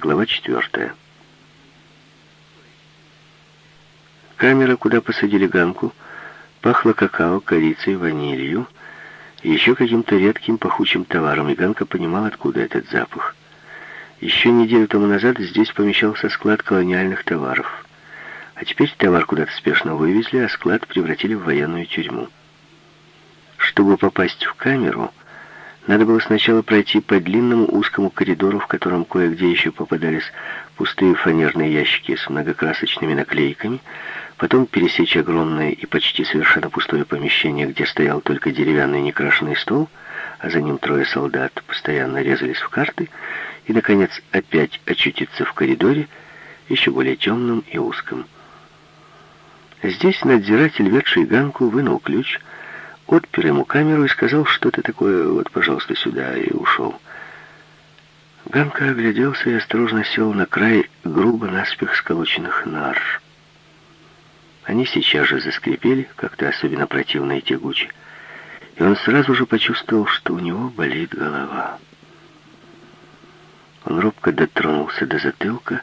Глава четвертая. Камера, куда посадили Ганку, пахла какао, корицей, ванилью и еще каким-то редким пахучим товаром, и Ганка понимал, откуда этот запах. Еще неделю тому назад здесь помещался склад колониальных товаров. А теперь товар куда-то спешно вывезли, а склад превратили в военную тюрьму. Чтобы попасть в камеру, надо было сначала пройти по длинному узкому коридору, в котором кое-где еще попадались пустые фанерные ящики с многокрасочными наклейками, потом пересечь огромное и почти совершенно пустое помещение, где стоял только деревянный некрашенный стол, а за ним трое солдат постоянно резались в карты, и, наконец, опять очутиться в коридоре, еще более темном и узком. Здесь надзиратель, ведший Ганку, вынул ключ — отпер ему камеру и сказал что-то такое, вот, пожалуйста, сюда, и ушел. Ганка огляделся и осторожно сел на край грубо наспех сколоченных нар. Они сейчас же заскрипели, как-то особенно противно и тягуче, и он сразу же почувствовал, что у него болит голова. Он робко дотронулся до затылка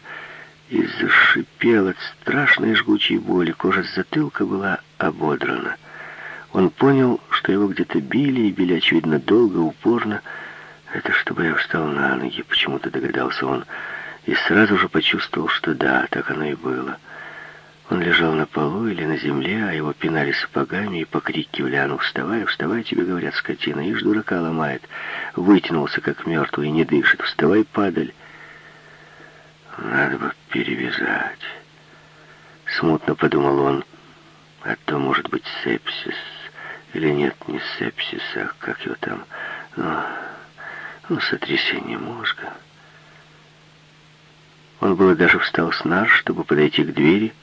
и зашипел от страшной жгучей боли. Кожа с затылка была ободрана. Он понял, что его где-то били, и били, очевидно, долго, упорно. Это чтобы я встал на ноги, почему-то догадался он, и сразу же почувствовал, что да, так оно и было. Он лежал на полу или на земле, а его пинали сапогами и покрикивали, «А ну, вставай, вставай, тебе говорят, скотина, ишь, дурака ломает». Вытянулся, как мертвый, и не дышит. «Вставай, падаль». «Надо бы перевязать», — смутно подумал он, — «а то, может быть, сепсис». Или нет, не сепсис, а как его там, ну, ну сотрясение мозга. Он было даже встал с нар, чтобы подойти к двери,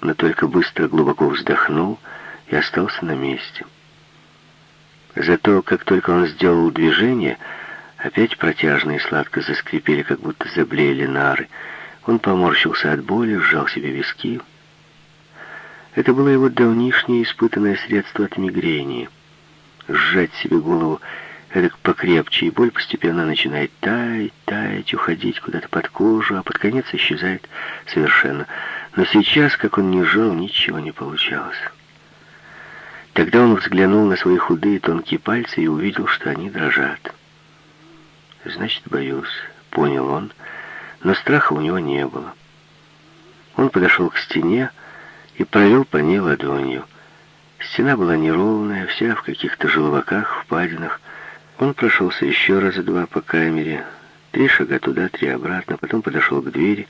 но только быстро глубоко вздохнул и остался на месте. Зато, как только он сделал движение, опять протяжно и сладко заскрипели, как будто заблеяли нары. Он поморщился от боли, сжал себе виски, это было его давнишнее испытанное средство от мигрени. Сжать себе голову эдак покрепче, и боль постепенно начинает таять, таять, уходить куда-то под кожу, а под конец исчезает совершенно. Но сейчас, как он не жал, ничего не получалось. Тогда он взглянул на свои худые тонкие пальцы и увидел, что они дрожат. «Значит, боюсь», — понял он, но страха у него не было. Он подошел к стене, и провел по ней ладонью. Стена была неровная, вся в каких-то желваках, впадинах. Он прошелся еще раза два по камере, три шага туда, три обратно, потом подошел к двери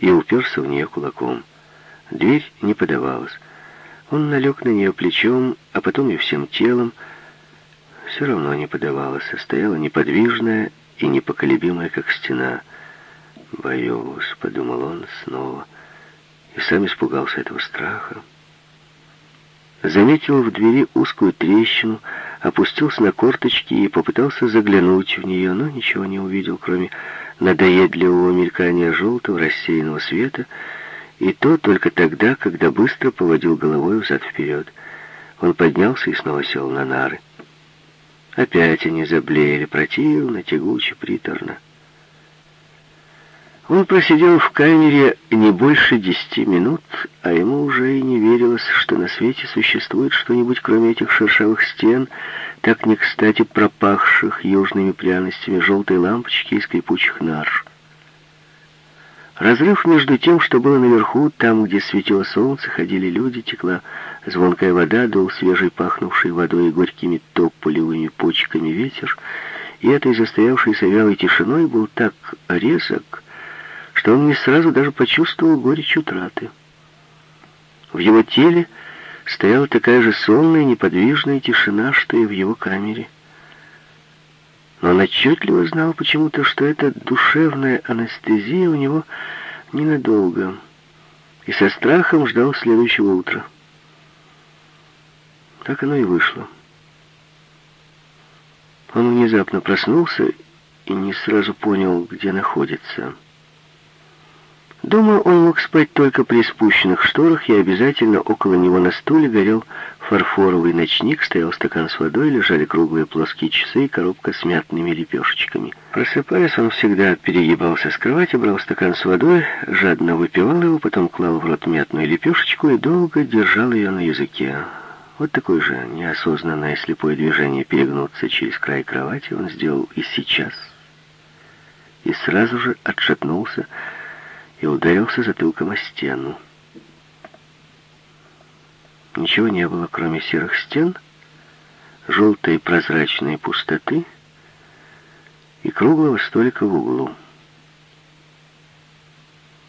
и уперся в нее кулаком. Дверь не подавалась. Он налег на нее плечом, а потом и всем телом. Все равно не подавалась, а стояла неподвижная и непоколебимая, как стена. «Боюсь», — подумал он снова, — и сам испугался этого страха. Заметил в двери узкую трещину, опустился на корточки и попытался заглянуть в нее, но ничего не увидел, кроме надоедливого мелькания желтого рассеянного света, и то только тогда, когда быстро поводил головой взад-вперед. Он поднялся и снова сел на нары. Опять они заблеяли противно, тягуче, приторно. Он просидел в камере не больше десяти минут, а ему уже и не верилось, что на свете существует что-нибудь, кроме этих шершавых стен, так не кстати пропахших южными пряностями желтой лампочки и скрипучих нар. Разрыв между тем, что было наверху, там, где светило солнце, ходили люди, текла звонкая вода, дул свежей пахнувшей водой и горькими тополевыми почками ветер, и этой застоявшейся вялой тишиной был так резок, что он не сразу даже почувствовал горечь утраты. В его теле стояла такая же сонная, неподвижная тишина, что и в его камере. Но он отчетливо знал почему-то, что эта душевная анестезия у него ненадолго, и со страхом ждал следующего утра. Так оно и вышло. Он внезапно проснулся и не сразу понял, где находится. Дома он мог спать только при спущенных шторах, и обязательно около него на стуле горел фарфоровый ночник, стоял стакан с водой, лежали круглые плоские часы и коробка с мятными лепешечками. Просыпаясь, он всегда перегибался с кровати, брал стакан с водой, жадно выпивал его, потом клал в рот мятную лепешечку и долго держал ее на языке. Вот такое же неосознанное слепое движение перегнуться через край кровати он сделал и сейчас. И сразу же отшатнулся и ударился затылком о стену. Ничего не было, кроме серых стен, желтой прозрачной пустоты и круглого столика в углу.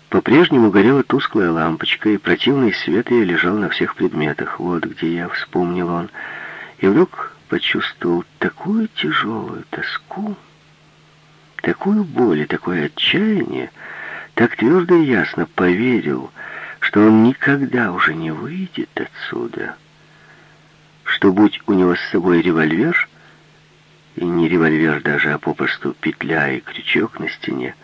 По-прежнему горела тусклая лампочка, и противный свет ее лежал на всех предметах. Вот где я, вспомнил он, и вдруг почувствовал такую тяжелую тоску, такую боль и такое отчаяние, так твердо и ясно поверил, что он никогда уже не выйдет отсюда, что будь у него с собой револьвер, и не револьвер даже, а попросту петля и крючок на стене,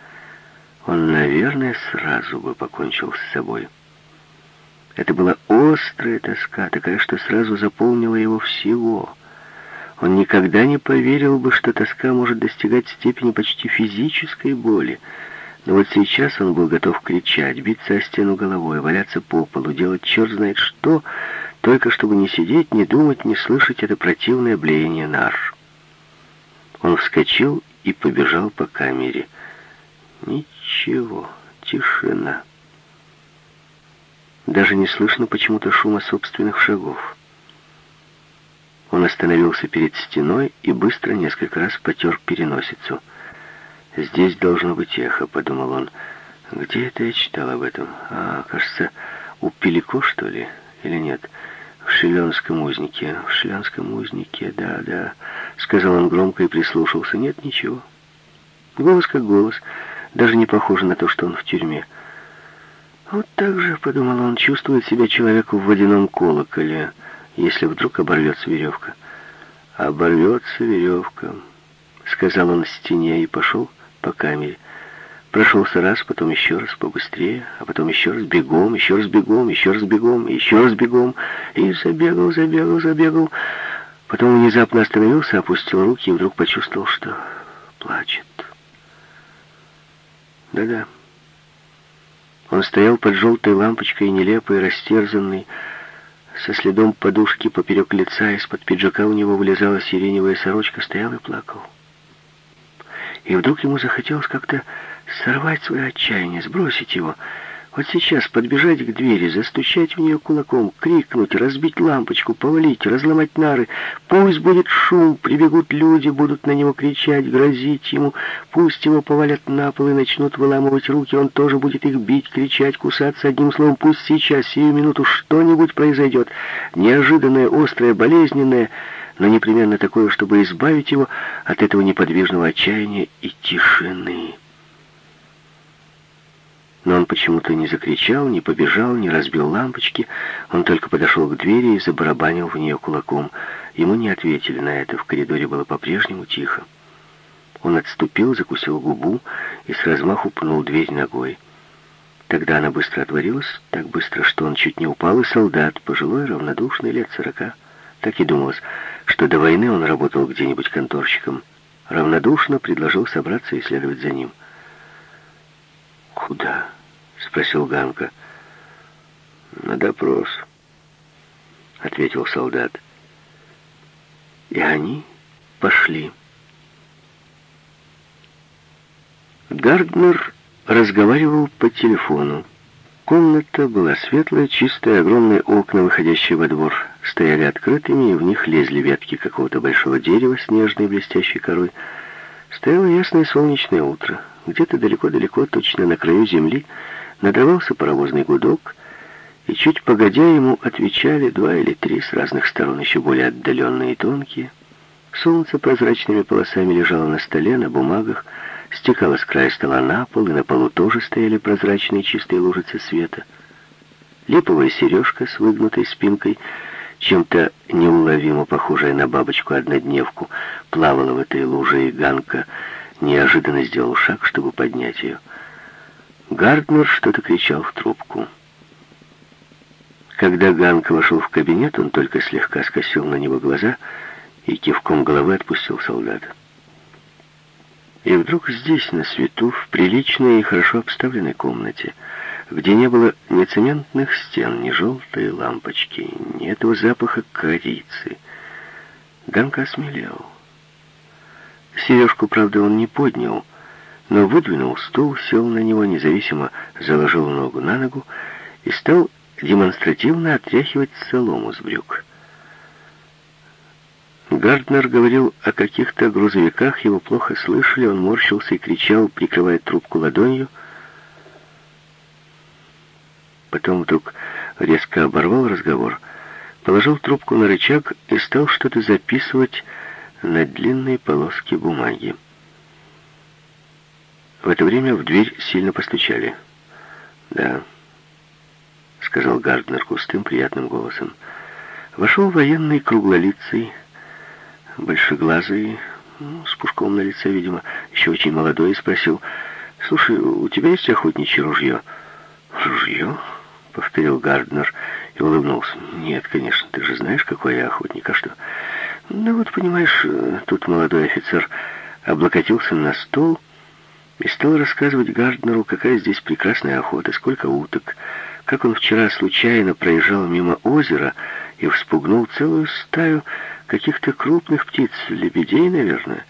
он, наверное, сразу бы покончил с собой. Это была острая тоска, такая, что сразу заполнила его всего. Он никогда не поверил бы, что тоска может достигать степени почти физической боли, но вот сейчас он был готов кричать, биться о стену головой, валяться по полу, делать черт знает что, только чтобы не сидеть, не думать, не слышать это противное блеяние нар. Он вскочил и побежал по камере. Ничего, тишина. Даже не слышно почему-то шума собственных шагов. Он остановился перед стеной и быстро несколько раз потер переносицу. «Здесь должно быть эхо», — подумал он. «Где это я читал об этом? А, кажется, у Пелико, что ли? Или нет?» «В Шиленском узнике. В Шиленском узнике, да, да», — сказал он громко и прислушался. «Нет, ничего. Голос как голос, даже не похоже на то, что он в тюрьме». «Вот так же, — подумал он, — чувствует себя человек в водяном колоколе, если вдруг оборвется веревка». «Оборвется веревка», — сказал он стене и пошел по камере. Прошелся раз, потом еще раз, побыстрее, а потом еще раз бегом, еще раз бегом, еще раз бегом, еще раз бегом, и забегал, забегал, забегал. Потом внезапно остановился, опустил руки и вдруг почувствовал, что плачет. Да-да. Он стоял под желтой лампочкой, нелепый, растерзанный, со следом подушки поперек лица, из-под пиджака у него вылезала сиреневая сорочка, стоял и плакал. И вдруг ему захотелось как-то сорвать свое отчаяние, сбросить его. Вот сейчас подбежать к двери, застучать в нее кулаком, крикнуть, разбить лампочку, повалить, разломать нары. Пусть будет шум, прибегут люди, будут на него кричать, грозить ему. Пусть его повалят на пол и начнут выламывать руки, он тоже будет их бить, кричать, кусаться. Одним словом, пусть сейчас, сию минуту, что-нибудь произойдет. Неожиданное, острое, болезненное но непременно такое, чтобы избавить его от этого неподвижного отчаяния и тишины. Но он почему-то не закричал, не побежал, не разбил лампочки. Он только подошел к двери и забарабанил в нее кулаком. Ему не ответили на это, в коридоре было по-прежнему тихо. Он отступил, закусил губу и с размаху пнул дверь ногой. Тогда она быстро отворилась, так быстро, что он чуть не упал, и солдат, пожилой, равнодушный, лет сорока, так и думалось, что до войны он работал где-нибудь конторщиком. Равнодушно предложил собраться и следовать за ним. «Куда?» — спросил Ганка. «На допрос», — ответил солдат. И они пошли. Гарднер разговаривал по телефону. Комната была светлая, чистая, огромные окна, выходящие во двор, стояли открытыми, и в них лезли ветки какого-то большого дерева с нежной блестящей корой. Стояло ясное солнечное утро. Где-то далеко-далеко, точно на краю земли, надрывался паровозный гудок, и чуть погодя ему отвечали два или три с разных сторон, еще более отдаленные и тонкие. Солнце прозрачными полосами лежало на столе, на бумагах, стекала с края стола на пол, и на полу тоже стояли прозрачные чистые лужицы света. Липовая сережка с выгнутой спинкой, чем-то неуловимо похожая на бабочку-однодневку, плавала в этой луже, и Ганка неожиданно сделал шаг, чтобы поднять ее. Гарднер что-то кричал в трубку. Когда Ганка вошел в кабинет, он только слегка скосил на него глаза и кивком головы отпустил солдата. И вдруг здесь, на свету, в приличной и хорошо обставленной комнате, где не было ни цементных стен, ни желтой лампочки, ни этого запаха корицы, Ганка осмелел. Сережку, правда, он не поднял, но выдвинул стул, сел на него, независимо заложил ногу на ногу и стал демонстративно отряхивать солому с брюк. Гарднер говорил о каких-то грузовиках, его плохо слышали, он морщился и кричал, прикрывая трубку ладонью. Потом вдруг резко оборвал разговор, положил трубку на рычаг и стал что-то записывать на длинной полоске бумаги. В это время в дверь сильно постучали. «Да», — сказал Гарднер густым приятным голосом. Вошел военный круглолицый, большеглазый, ну, с пушком на лице, видимо, еще очень молодой, и спросил, «Слушай, у тебя есть охотничье ружье?» «Ружье?» — повторил Гарднер и улыбнулся. «Нет, конечно, ты же знаешь, какой я охотник, а что?» «Ну вот, понимаешь, тут молодой офицер облокотился на стол и стал рассказывать Гарднеру, какая здесь прекрасная охота, сколько уток, как он вчера случайно проезжал мимо озера и вспугнул целую стаю Каких-то крупных птиц, лебедей, наверное.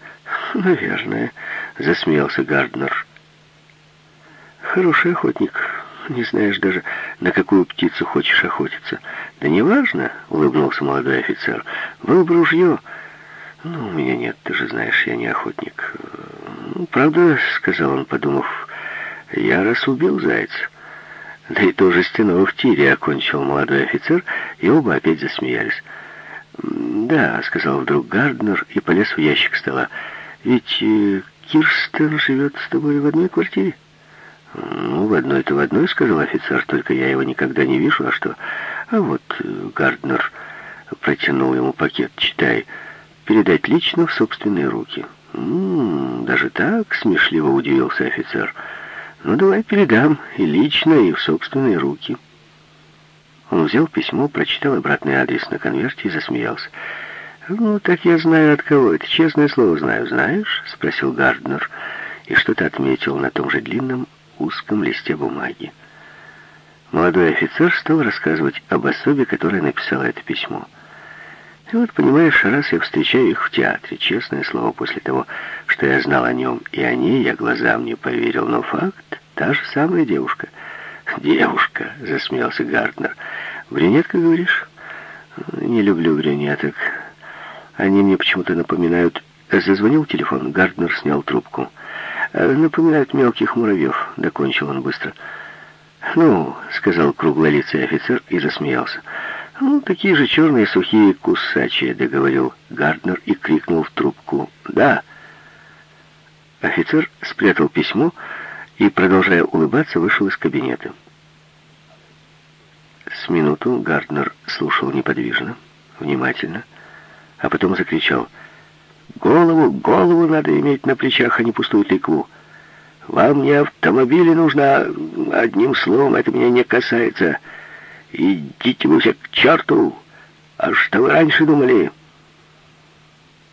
Наверное, засмеялся Гарднер. Хороший охотник. Не знаешь даже, на какую птицу хочешь охотиться. Да неважно, улыбнулся молодой офицер. Был бы ружье. Ну, у меня нет, ты же знаешь, я не охотник. Ну, правда, сказал он, подумав, я раз убил зайца. Да и то жестяного в тире окончил молодой офицер, и оба опять засмеялись. «Да», — сказал вдруг Гарднер и полез в ящик стола. «Ведь э, Кирстен живет с тобой в одной квартире?» «Ну, в одной-то в одной», — сказал офицер, «только я его никогда не вижу, а что?» «А вот э, Гарднер протянул ему пакет, читай, передать лично в собственные руки». «М -м, «Даже так?» — смешливо удивился офицер. «Ну, давай передам и лично, и в собственные руки». Он взял письмо, прочитал обратный адрес на конверте и засмеялся. «Ну, так я знаю от кого. Это честное слово знаю. Знаешь?» — спросил Гарднер и что-то отметил на том же длинном узком листе бумаги. Молодой офицер стал рассказывать об особе, которая написала это письмо. И вот, понимаешь, раз я встречаю их в театре, честное слово, после того, что я знал о нем и о ней, я глазам не поверил, но факт — та же самая девушка — «Девушка», — засмеялся Гарднер. «Брюнетка, говоришь?» «Не люблю брюнеток. Они мне почему-то напоминают...» Зазвонил телефон, Гарднер снял трубку. «Напоминают мелких муравьев», — докончил он быстро. «Ну», — сказал круглолицый офицер и засмеялся. «Ну, такие же черные сухие кусачие», — договорил Гарднер и крикнул в трубку. «Да». Офицер спрятал письмо и, продолжая улыбаться, вышел из кабинета. С минуту Гарднер слушал неподвижно, внимательно, а потом закричал «Голову, голову надо иметь на плечах, а не пустую тыкву! Вам не автомобили нужно, одним словом, это меня не касается. Идите вы все к черту! А что вы раньше думали?»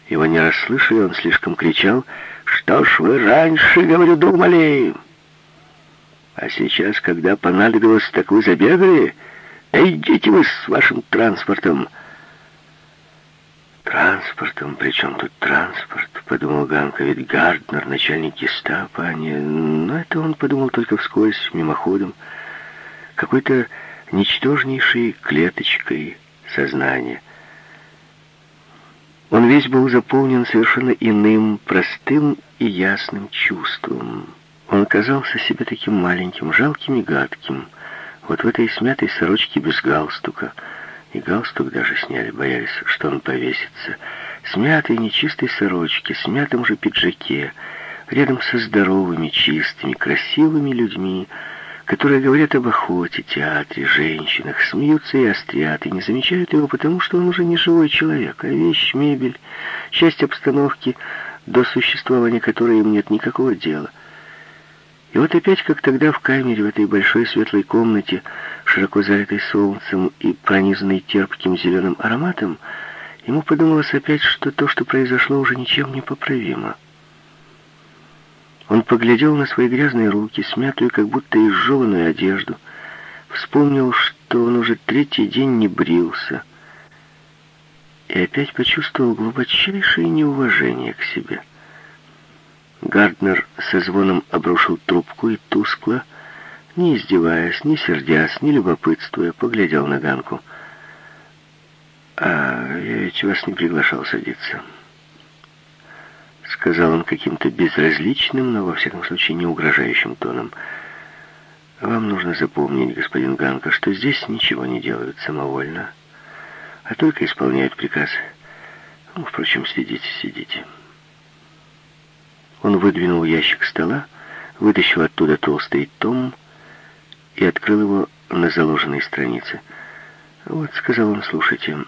Его не расслышали, он слишком кричал «Что ж вы раньше, говорю, думали?» А сейчас, когда понадобилось, так вы забегали? Да идите вы с вашим транспортом. Транспортом? При чем тут транспорт? Подумал Ганка, ведь Гарднер, начальник гестапо, а не... Но это он подумал только вскользь, мимоходом. Какой-то ничтожнейшей клеточкой сознания. Он весь был заполнен совершенно иным, простым и ясным чувством. Он казался себе таким маленьким, жалким и гадким. Вот в этой смятой сорочке без галстука. И галстук даже сняли, боялись, что он повесится. Смятой нечистой сорочке, смятом же пиджаке, рядом со здоровыми, чистыми, красивыми людьми, которые говорят об охоте, театре, женщинах, смеются и острят, и не замечают его, потому что он уже не живой человек, а вещь, мебель, часть обстановки, до существования которой им нет никакого дела. И вот опять, как тогда в камере, в этой большой светлой комнате, широко залитой солнцем и пронизанной терпким зеленым ароматом, ему подумалось опять, что то, что произошло, уже ничем не поправимо. Он поглядел на свои грязные руки, смятую, как будто изжеванную одежду, вспомнил, что он уже третий день не брился, и опять почувствовал глубочайшее неуважение к себе. Гарднер со звоном обрушил трубку и тускло, не издеваясь, не сердясь, не любопытствуя, поглядел на Ганку. «А я ведь вас не приглашал садиться», — сказал он каким-то безразличным, но, во всяком случае, не угрожающим тоном. «Вам нужно запомнить, господин Ганка, что здесь ничего не делают самовольно, а только исполняют приказ. Ну, впрочем, сидите, сидите». Он выдвинул ящик стола, вытащил оттуда толстый том и открыл его на заложенной странице. «Вот», — сказал он, — «слушайте».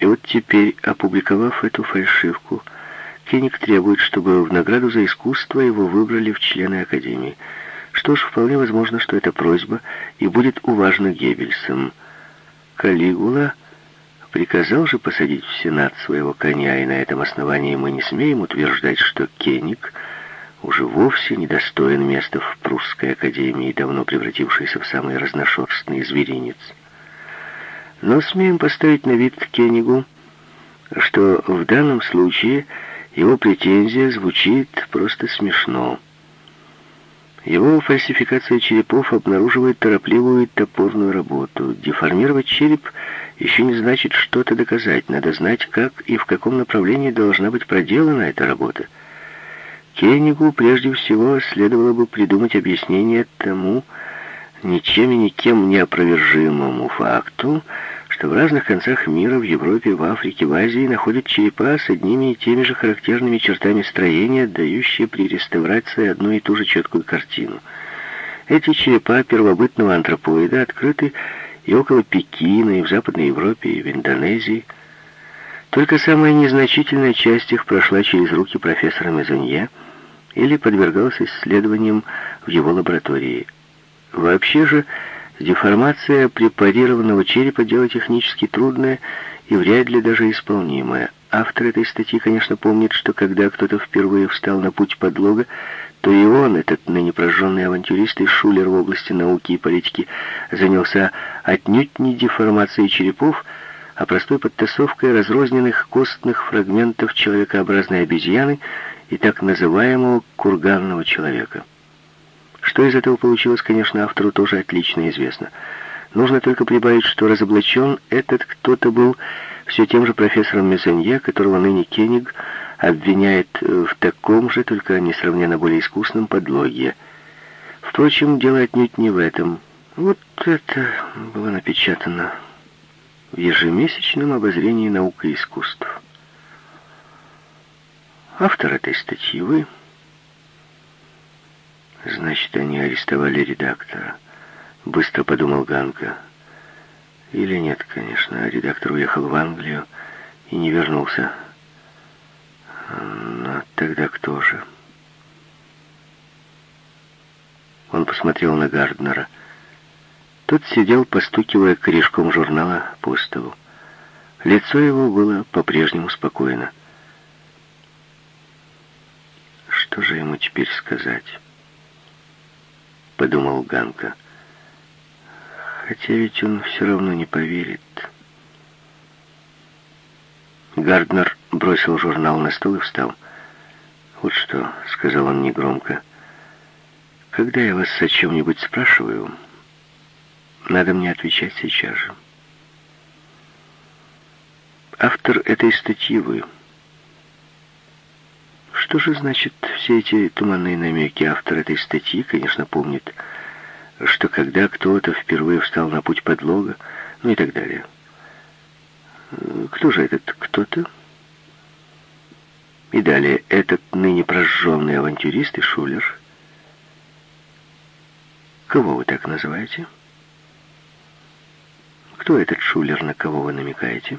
И вот теперь, опубликовав эту фальшивку, Кеник требует, чтобы в награду за искусство его выбрали в члены Академии. Что ж, вполне возможно, что эта просьба и будет уважена Геббельсом. Калигула приказал же посадить в Сенат своего коня, и на этом основании мы не смеем утверждать, что Кеник уже вовсе недостоин места в прусской академии, давно превратившейся в самый разношерстный зверинец. Но смеем поставить на вид Кенигу, что в данном случае его претензия звучит просто смешно. Его фальсификация черепов обнаруживает торопливую топорную работу. Деформировать череп еще не значит что-то доказать. Надо знать, как и в каком направлении должна быть проделана эта работа. Кеннигу прежде всего следовало бы придумать объяснение тому ничем и никем неопровержимому факту, что в разных концах мира, в Европе, в Африке, в Азии находят черепа с одними и теми же характерными чертами строения, дающие при реставрации одну и ту же четкую картину. Эти черепа первобытного антропоида открыты и около Пекина, и в Западной Европе, и в Индонезии. Только самая незначительная часть их прошла через руки профессора Мезонье или подвергалась исследованиям в его лаборатории. Вообще же, деформация препарированного черепа – дело технически трудное и вряд ли даже исполнимое. Автор этой статьи, конечно, помнит, что когда кто-то впервые встал на путь подлога, то и он, этот ныне прожженный авантюрист и шулер в области науки и политики, занялся отнюдь не деформацией черепов, а простой подтасовкой разрозненных костных фрагментов человекообразной обезьяны и так называемого курганного человека. Что из этого получилось, конечно, автору тоже отлично известно. Нужно только прибавить, что разоблачен этот кто-то был все тем же профессором Мезонье, которого ныне Кенниг обвиняет в таком же, только несравненно более искусном подлоге. Впрочем, дело отнюдь не в этом. Вот это было напечатано в ежемесячном обозрении наук и искусств. Автор этой статьи вы. Значит, они арестовали редактора. Быстро подумал Ганка. Или нет, конечно, редактор уехал в Англию и не вернулся. Но тогда кто же? Он посмотрел на Гарднера. Тот сидел, постукивая корешком журнала по столу. Лицо его было по-прежнему спокойно. Что же ему теперь сказать? Подумал Ганка. Хотя ведь он все равно не поверит. Гарднер бросил журнал на стол и встал. «Вот что», — сказал он негромко, — «когда я вас о чем-нибудь спрашиваю, надо мне отвечать сейчас же. Автор этой статьи вы. Что же значит все эти туманные намеки? Автор этой статьи, конечно, помнит, что когда кто-то впервые встал на путь подлога, ну и так далее. Кто же этот кто-то? И далее, этот ныне прожженный авантюрист и шулер. Кого вы так называете? Кто этот шулер, на кого вы намекаете?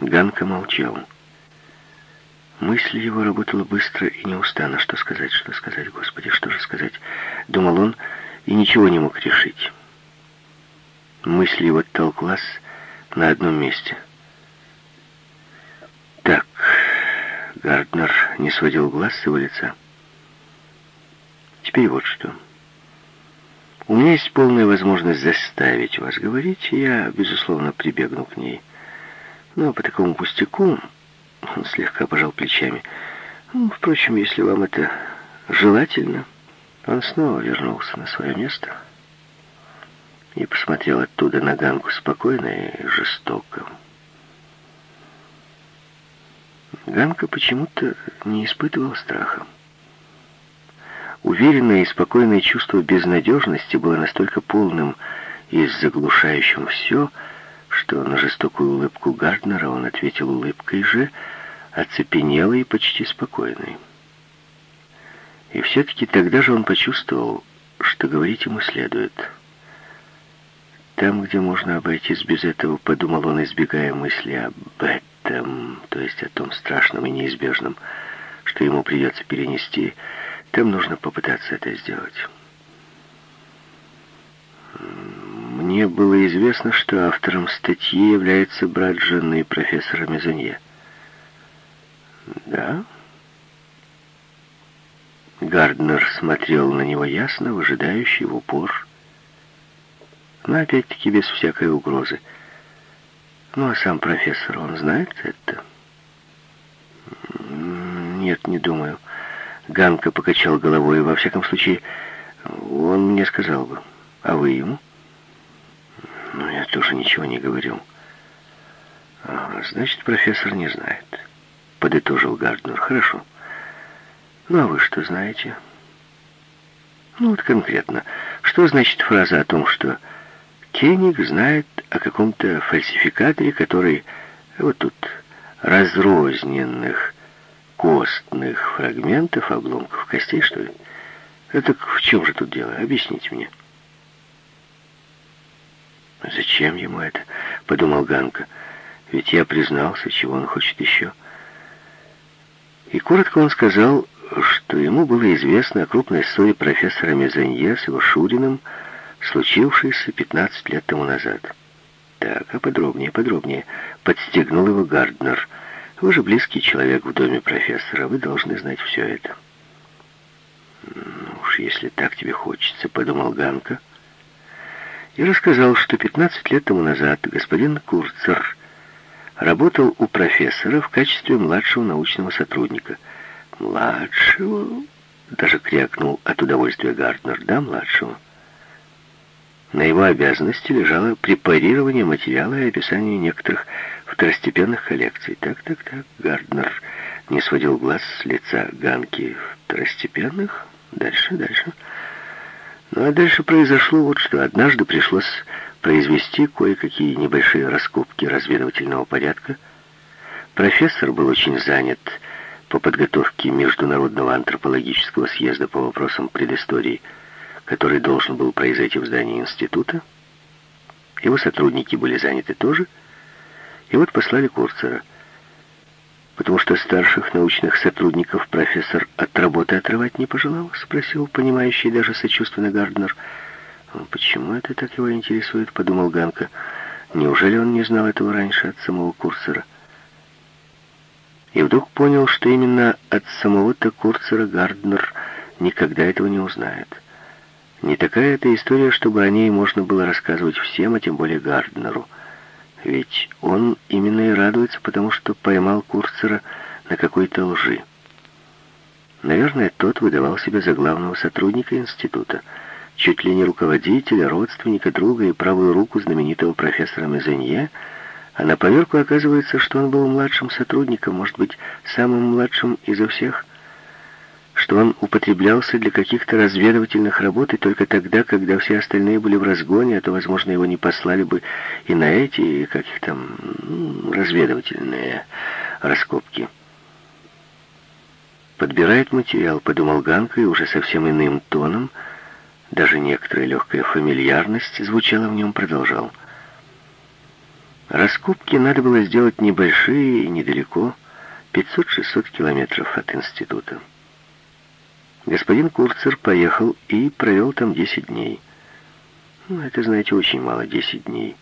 Ганка молчал. Мысль его работала быстро и неустанно. Что сказать, что сказать, Господи, что же сказать? Думал он и ничего не мог решить. Мысль его толклась на одном месте. Так, Гарднер не сводил глаз с его лица. Теперь вот что. У меня есть полная возможность заставить вас говорить, я, безусловно, прибегну к ней. Но по такому пустяку, он слегка пожал плечами, ну, впрочем, если вам это желательно, он снова вернулся на свое место и посмотрел оттуда на Ганку спокойно и жестоко. Ганка почему-то не испытывал страха. Уверенное и спокойное чувство безнадежности было настолько полным и заглушающим все, что на жестокую улыбку Гарднера он ответил улыбкой же, оцепенелой и почти спокойной. И все-таки тогда же он почувствовал, что говорить ему следует. Там, где можно обойтись без этого, подумал он, избегая мысли об этом, то есть о том страшном и неизбежном, что ему придется перенести, там нужно попытаться это сделать. Мне было известно, что автором статьи является брат жены профессора Мезонье. Да? Гарднер смотрел на него ясно, выжидающий в упор, но опять-таки без всякой угрозы. Ну, а сам профессор, он знает это? Нет, не думаю. Ганка покачал головой. Во всяком случае, он мне сказал бы. А вы ему? Ну, я тоже ничего не говорил. А, значит, профессор не знает. Подытожил Гарднер. Хорошо. Ну, а вы что знаете? Ну, вот конкретно. Что значит фраза о том, что Кеник знает о каком-то фальсификаторе, который вот тут разрозненных костных фрагментов, обломков костей, что ли? Это в чем же тут дело? Объясните мне. «Зачем ему это?» — подумал Ганка. «Ведь я признался, чего он хочет еще». И коротко он сказал, что ему было известно о крупной ссоре профессора Мезанье с его Шуриным, случившейся 15 лет тому назад. Так, а подробнее, подробнее, подстегнул его Гарднер. Вы же близкий человек в доме профессора, вы должны знать все это. Ну уж если так тебе хочется, подумал Ганка, и рассказал, что 15 лет тому назад господин Курцер работал у профессора в качестве младшего научного сотрудника. «Младшего?» — даже крякнул от удовольствия Гартнер. «Да, младшего». На его обязанности лежало препарирование материала и описание некоторых второстепенных коллекций. Так, так, так, Гарднер не сводил глаз с лица Ганки. Второстепенных? Дальше, дальше. Ну а дальше произошло вот что. Однажды пришлось произвести кое-какие небольшие раскопки разведывательного порядка. Профессор был очень занят по подготовке Международного антропологического съезда по вопросам предыстории, который должен был произойти в здании института. Его сотрудники были заняты тоже, и вот послали Курцера – потому что старших научных сотрудников профессор от работы отрывать не пожелал?» — спросил понимающий даже сочувственно Гарднер. «Почему это так его интересует?» — подумал Ганка. «Неужели он не знал этого раньше от самого Курцера?» И вдруг понял, что именно от самого-то Курцера Гарднер никогда этого не узнает. Не такая это история, чтобы о ней можно было рассказывать всем, а тем более Гарднеру. Ведь он именно и радуется, потому что поймал Курцера на какой-то лжи. Наверное, тот выдавал себя за главного сотрудника института, чуть ли не руководителя, родственника, друга и правую руку знаменитого профессора Мезенье, а на поверку оказывается, что он был младшим сотрудником, может быть, самым младшим изо всех – что он употреблялся для каких-то разведывательных работ, и только тогда, когда все остальные были в разгоне, а то, возможно, его не послали бы и на эти, как их там, разведывательные раскопки. Подбирает материал, подумал Ганка, и уже совсем иным тоном, даже некоторая легкая фамильярность звучала в нем, продолжал. Раскопки надо было сделать небольшие и недалеко, 500-600 километров от института. Господин Курцер поехал и провел там 10 дней. Ну, это, знаете, очень мало, 10 дней.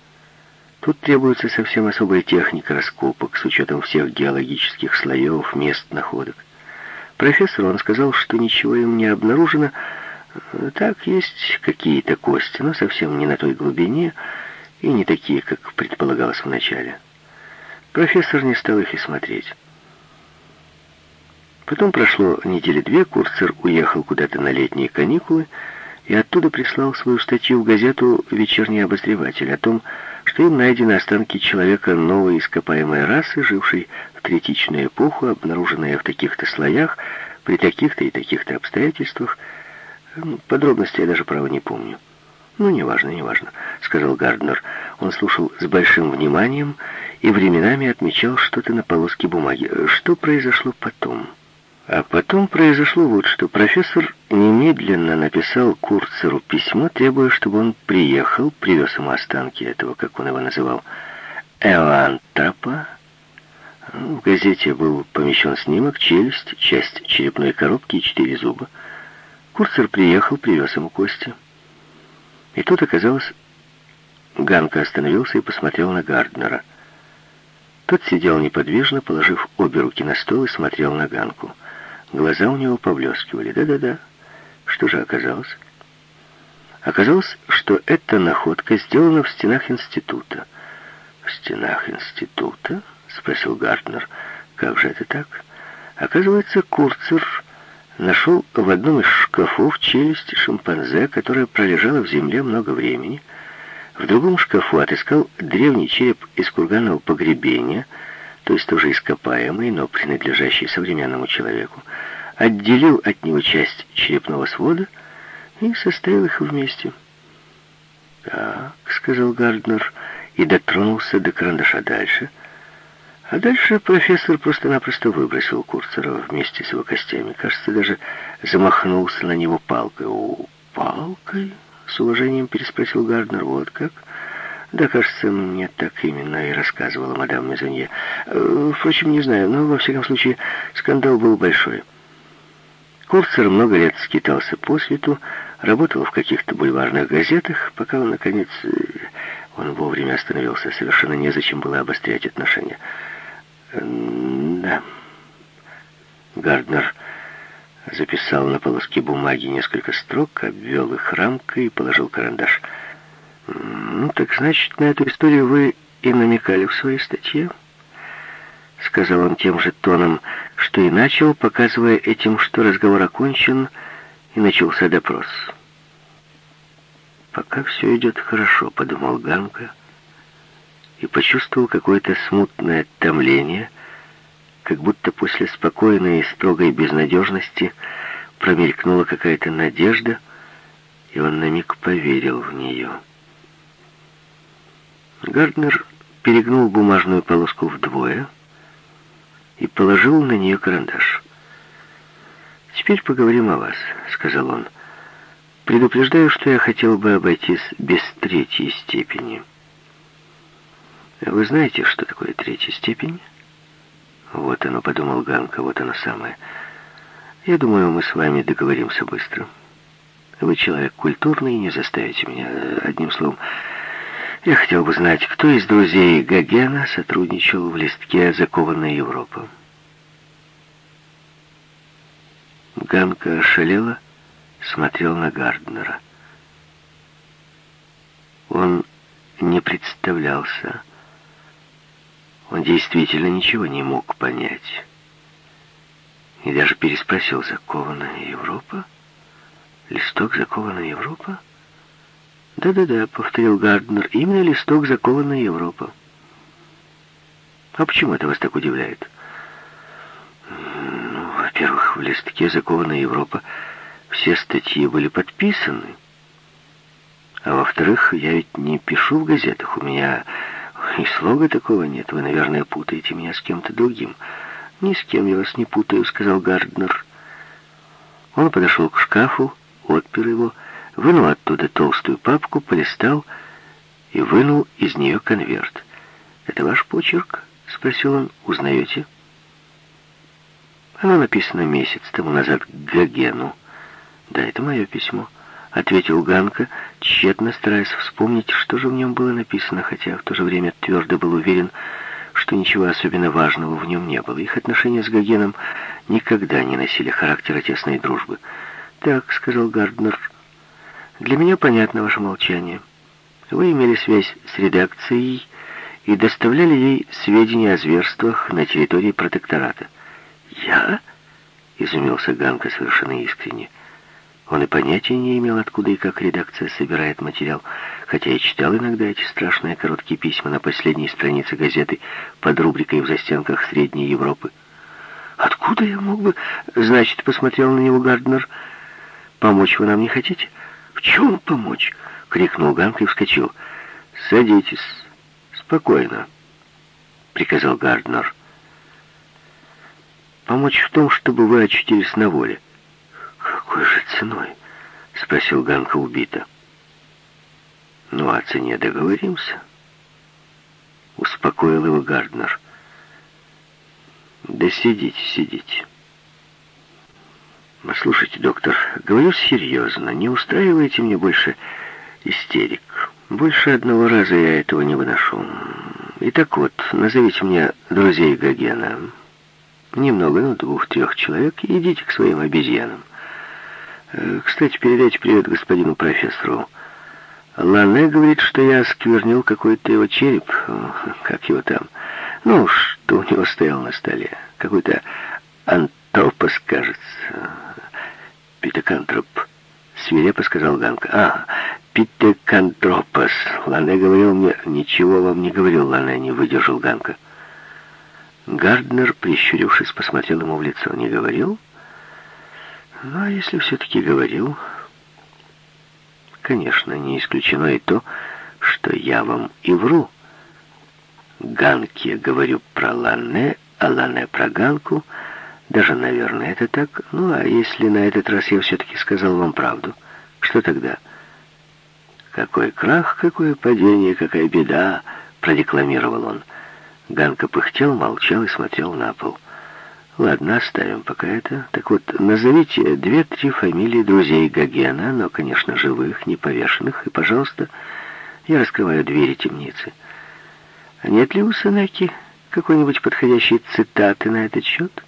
Тут требуется совсем особая техника раскопок с учетом всех геологических слоев, мест находок. Профессор, он сказал, что ничего им не обнаружено. Так, есть какие-то кости, но совсем не на той глубине и не такие, как предполагалось вначале. Профессор не стал их и смотреть. Потом прошло недели две, Курцер уехал куда-то на летние каникулы и оттуда прислал свою статью в газету «Вечерний обозреватель» о том, что им найдены останки человека новой ископаемой расы, жившей в третичную эпоху, обнаруженные в таких-то слоях, при таких-то и таких-то обстоятельствах. Подробности я даже, право, не помню. «Ну, неважно, неважно», — сказал Гарднер. Он слушал с большим вниманием и временами отмечал что-то на полоске бумаги. Что произошло потом? А потом произошло вот что. Профессор немедленно написал Курцеру письмо, требуя, чтобы он приехал, привез ему останки этого, как он его называл, Эоантрапа. В газете был помещен снимок, челюсть, часть черепной коробки и четыре зуба. Курцер приехал, привез ему кости. И тут оказалось, Ганка остановился и посмотрел на Гарднера. Тот сидел неподвижно, положив обе руки на стол и смотрел на Ганку. Глаза у него поблескивали. Да-да-да. Что же оказалось? Оказалось, что эта находка сделана в стенах института. «В стенах института?» — спросил Гартнер. «Как же это так?» Оказывается, Курцер нашел в одном из шкафов челюсть шимпанзе, которая пролежала в земле много времени. В другом шкафу отыскал древний череп из курганного погребения — то есть тоже ископаемый, но принадлежащий современному человеку, отделил от него часть черепного свода и составил их вместе. «Так», — сказал Гарднер, и дотронулся до карандаша дальше. А дальше профессор просто-напросто выбросил Курцера вместе с его костями. Кажется, даже замахнулся на него палкой. «О, палкой?» — с уважением переспросил Гарднер. «Вот как?» Да, кажется, мне так именно и рассказывала мадам Мезонье. Э, впрочем, не знаю, но, во всяком случае, скандал был большой. Курцер много лет скитался по свету, работал в каких-то бульварных газетах, пока он, наконец, э, он вовремя остановился. Совершенно незачем было обострять отношения. Да. Гарднер записал на полоске бумаги несколько строк, обвел их рамкой и положил карандаш. «Ну, так значит, на эту историю вы и намекали в своей статье?» Сказал он тем же тоном, что и начал, показывая этим, что разговор окончен, и начался допрос. «Пока все идет хорошо», — подумал Ганка, и почувствовал какое-то смутное томление, как будто после спокойной и строгой безнадежности промелькнула какая-то надежда, и он на миг поверил в нее. Гарднер перегнул бумажную полоску вдвое и положил на нее карандаш. «Теперь поговорим о вас», — сказал он. «Предупреждаю, что я хотел бы обойтись без третьей степени». «Вы знаете, что такое третья степень?» «Вот оно», — подумал Ганка, — «вот оно самое. Я думаю, мы с вами договоримся быстро. Вы человек культурный, не заставите меня. Одним словом, я хотел бы знать, кто из друзей Гогена сотрудничал в листке «Закованная Европа». Ганка ошалела, смотрел на Гарднера. Он не представлялся. Он действительно ничего не мог понять. И даже переспросил, «Закованная Европа? Листок «Закованная Европа»?» «Да-да-да», — повторил Гарднер, — «именно листок закованная Европа». «А почему это вас так удивляет?» «Ну, во-первых, в листке закованная Европа все статьи были подписаны. А во-вторых, я ведь не пишу в газетах, у меня и слога такого нет. Вы, наверное, путаете меня с кем-то другим». «Ни с кем я вас не путаю», — сказал Гарднер. Он подошел к шкафу, отпер его вынул оттуда толстую папку, полистал и вынул из нее конверт. «Это ваш почерк?» — спросил он. «Узнаете?» Оно написано месяц тому назад к Гогену. «Да, это мое письмо», — ответил Ганка, тщетно стараясь вспомнить, что же в нем было написано, хотя в то же время твердо был уверен, что ничего особенно важного в нем не было. Их отношения с Гогеном никогда не носили характера тесной дружбы. «Так», — сказал Гарднер, — «для меня понятно ваше молчание. Вы имели связь с редакцией и доставляли ей сведения о зверствах на территории протектората». «Я?» — изумился Ганка совершенно искренне. Он и понятия не имел, откуда и как редакция собирает материал, хотя я читал иногда эти страшные короткие письма на последней странице газеты под рубрикой «В застенках Средней Европы». «Откуда я мог бы...» — значит, посмотрел на него Гарднер. «Помочь вы нам не хотите?» «В чем помочь?» — крикнул Ганк и вскочил. «Садитесь. Спокойно», — приказал Гарднер. «Помочь в том, чтобы вы очутились на воле». «Какой же ценой?» — спросил Ганка убито. «Ну, о цене договоримся», — успокоил его Гарднер. «Да сидите, сидите». «Послушайте, доктор, говорю серьезно, не устраивайте мне больше истерик. Больше одного раза я этого не выношу. Итак вот, назовите мне друзей Гогена. Немного, ну, двух-трех человек, и идите к своим обезьянам. Э, кстати, передайте привет господину профессору. Лане говорит, что я осквернил какой-то его череп, как его там. Ну, что у него стоял на столе. Какой-то антропос, кажется. Питекантроп. Свирепо сказал Ганка. А, питекантропос. Лане говорил мне... Ничего вам не говорил, Лане, не выдержал Ганка. Гарднер, прищурившись, посмотрел ему в лицо. Не говорил? Ну, а если все-таки говорил... Конечно, не исключено и то, что я вам и вру. Ганке говорю про Лане, а Лане про Ганку. Даже, наверное, это так. Ну, а если на этот раз я все-таки сказал вам правду, что тогда? Какой крах, какое падение, какая беда, продекламировал он. Ганка пыхтел, молчал и смотрел на пол. Ладно, оставим пока это. Так вот, назовите две-три фамилии друзей Гогена, но, конечно, живых, не повешенных, и, пожалуйста, я раскрываю двери темницы. А нет ли у Сенеки какой-нибудь подходящей цитаты на этот счет?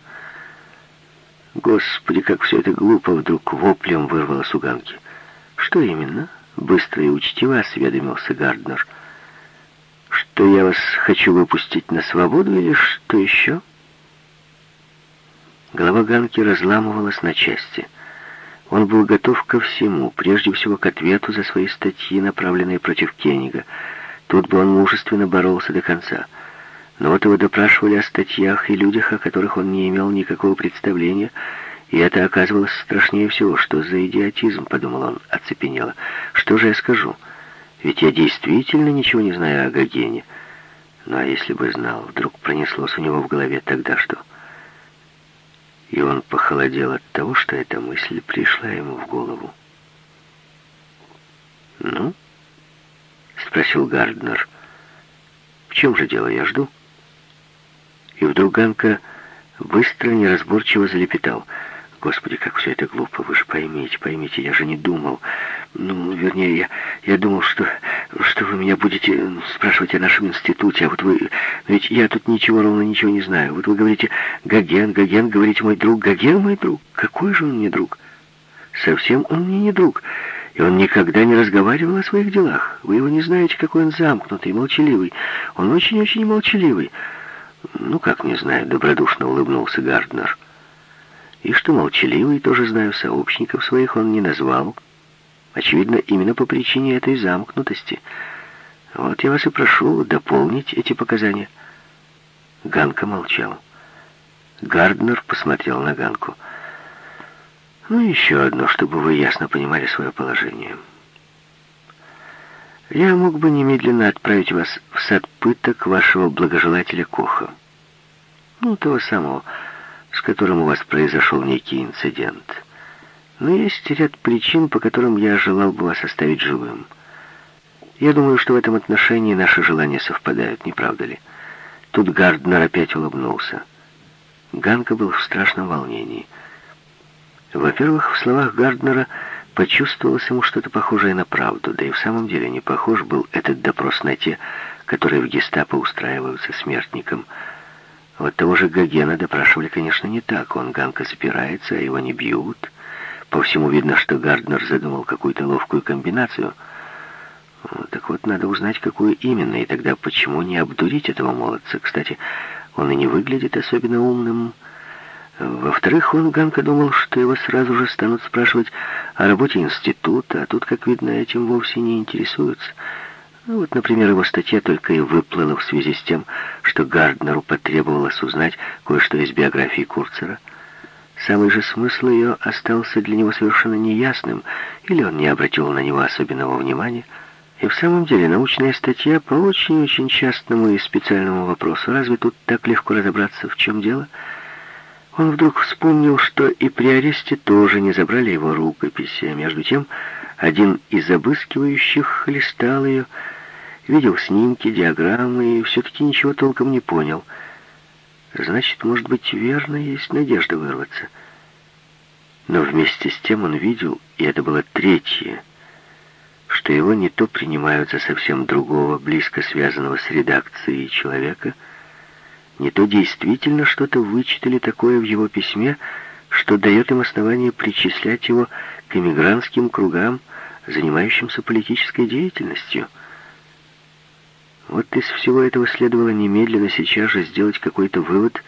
Господи, как все это глупо вдруг воплем вырвалось у Ганки. Что именно? Быстро и учтиво осведомился Гарднер. Что я вас хочу выпустить на свободу или что еще? — Голова Ганки разламывалась на части. Он был готов ко всему, прежде всего к ответу за свои статьи, направленные против Кеннига. Тут бы он мужественно боролся до конца. Но вот его допрашивали о статьях и людях, о которых он не имел никакого представления, и это оказывалось страшнее всего. Что за идиотизм, подумал он, оцепенело. Что же я скажу? Ведь я действительно ничего не знаю о Гогене. Ну а если бы знал, вдруг пронеслось у него в голове, тогда что? и он похолодел от того, что эта мысль пришла ему в голову. «Ну?» — спросил Гарднер. «В чем же дело? Я жду». И вдруг Ганка быстро, неразборчиво залепетал — Господи, как все это глупо, вы же поймите, поймите, я же не думал. Ну, вернее, я, я думал, что, что вы меня будете спрашивать о нашем институте, а вот вы... Ведь я тут ничего, ровно ничего не знаю. Вот вы говорите, Гоген, Гоген, говорите, мой друг, Гоген мой друг. Какой же он мне друг? Совсем он мне не друг. И он никогда не разговаривал о своих делах. Вы его не знаете, какой он замкнутый, молчаливый. Он очень-очень молчаливый. Ну, как не знаю, добродушно улыбнулся Гарднер. И что молчаливый, тоже знаю, сообщников своих он не назвал. Очевидно, именно по причине этой замкнутости. Вот я вас и прошу дополнить эти показания. Ганка молчал. Гарднер посмотрел на Ганку. Ну, еще одно, чтобы вы ясно понимали свое положение. Я мог бы немедленно отправить вас в сад пыток вашего благожелателя Коха. Ну, того самого, с которым у вас произошел некий инцидент. Но есть ряд причин, по которым я желал бы вас оставить живым. Я думаю, что в этом отношении наши желания совпадают, не правда ли? Тут Гарднер опять улыбнулся. Ганка был в страшном волнении. Во-первых, в словах Гарднера почувствовалось ему что-то похожее на правду, да и в самом деле не похож был этот допрос на те, которые в гестапо устраиваются смертникам. Вот того же Гогена допрашивали, конечно, не так. Он Ганка запирается, а его не бьют. По всему видно, что Гарднер задумал какую-то ловкую комбинацию. Так вот, надо узнать, какую именно, и тогда почему не обдурить этого молодца? Кстати, он и не выглядит особенно умным. Во-вторых, он, Ганка, думал, что его сразу же станут спрашивать о работе института, а тут, как видно, этим вовсе не интересуются. Ну вот, например, его статья только и выплыла в связи с тем, что Гарднеру потребовалось узнать кое-что из биографии Курцера. Самый же смысл ее остался для него совершенно неясным, или он не обратил на него особенного внимания. И в самом деле научная статья по очень-очень частному и специальному вопросу. Разве тут так легко разобраться, в чем дело? Он вдруг вспомнил, что и при аресте тоже не забрали его рукописи, а между тем один из обыскивающих листал ее, видел снимки, диаграммы и все-таки ничего толком не понял. Значит, может быть, верно, есть надежда вырваться. Но вместе с тем он видел, и это было третье, что его не то принимают за совсем другого, близко связанного с редакцией человека, не то действительно что-то вычитали такое в его письме, что дает им основание причислять его к эмигрантским кругам, занимающимся политической деятельностью. Вот из всего этого следовало немедленно сейчас же сделать какой-то вывод,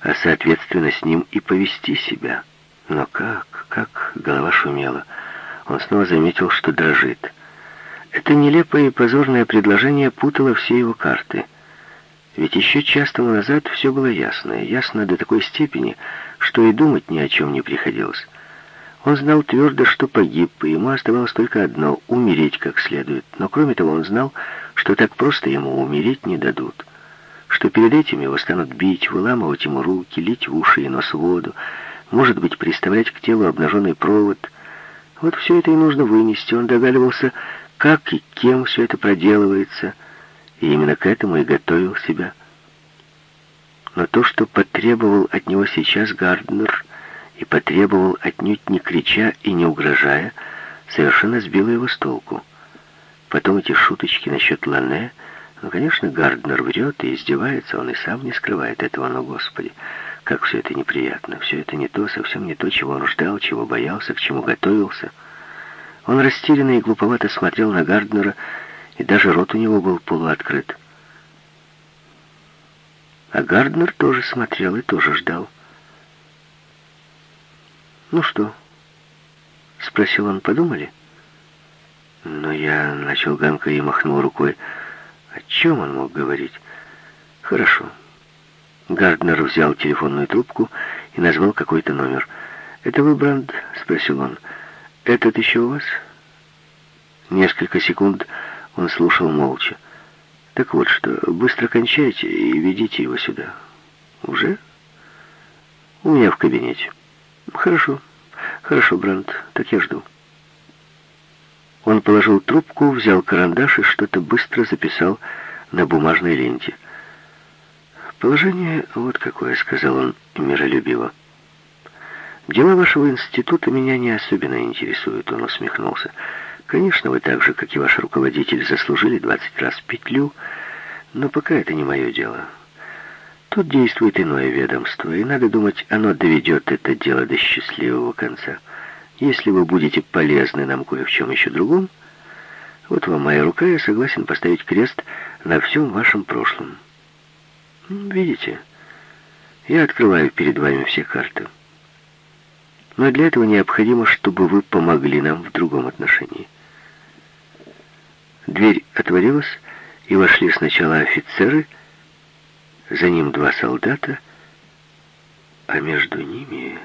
а соответственно с ним и повести себя. Но как, как голова шумела. Он снова заметил, что дрожит. Это нелепое и позорное предложение путало все его карты. Ведь еще час тому назад все было ясно, ясно до такой степени, что и думать ни о чем не приходилось. Он знал твердо, что погиб, и ему оставалось только одно — умереть как следует. Но кроме того он знал, что так просто ему умереть не дадут, что перед этим его станут бить, выламывать ему руки, лить в уши и нос воду, может быть, приставлять к телу обнаженный провод. Вот все это и нужно вынести. Он догадывался, как и кем все это проделывается, и именно к этому и готовил себя. Но то, что потребовал от него сейчас Гарднер, и потребовал отнюдь не крича и не угрожая, совершенно сбило его с толку. Потом эти шуточки насчет Лане. Ну, конечно, Гарднер врет и издевается, он и сам не скрывает этого, но, Господи, как все это неприятно. Все это не то, совсем не то, чего он ждал, чего боялся, к чему готовился. Он растерянно и глуповато смотрел на Гарднера, и даже рот у него был полуоткрыт. А Гарднер тоже смотрел и тоже ждал. «Ну что?» — спросил он, подумали? Но я начал Ганка и махнул рукой. О чем он мог говорить? Хорошо. Гарднер взял телефонную трубку и назвал какой-то номер. «Это вы, Бранд?» — спросил он. «Этот еще у вас?» Несколько секунд он слушал молча. «Так вот что, быстро кончайте и ведите его сюда». «Уже?» «У меня в кабинете». «Хорошо, хорошо, Бранд, так я жду». Он положил трубку, взял карандаш и что-то быстро записал на бумажной ленте. «Положение вот какое», — сказал он миролюбиво. «Дела вашего института меня не особенно интересуют», — он усмехнулся. «Конечно, вы так же, как и ваш руководитель, заслужили двадцать раз петлю, но пока это не мое дело. Тут действует иное ведомство, и надо думать, оно доведет это дело до счастливого конца». Если вы будете полезны нам кое в чем еще другом, вот вам моя рука, я согласен поставить крест на всем вашем прошлом. Видите, я открываю перед вами все карты. Но для этого необходимо, чтобы вы помогли нам в другом отношении. Дверь отворилась, и вошли сначала офицеры, за ним два солдата, а между ними...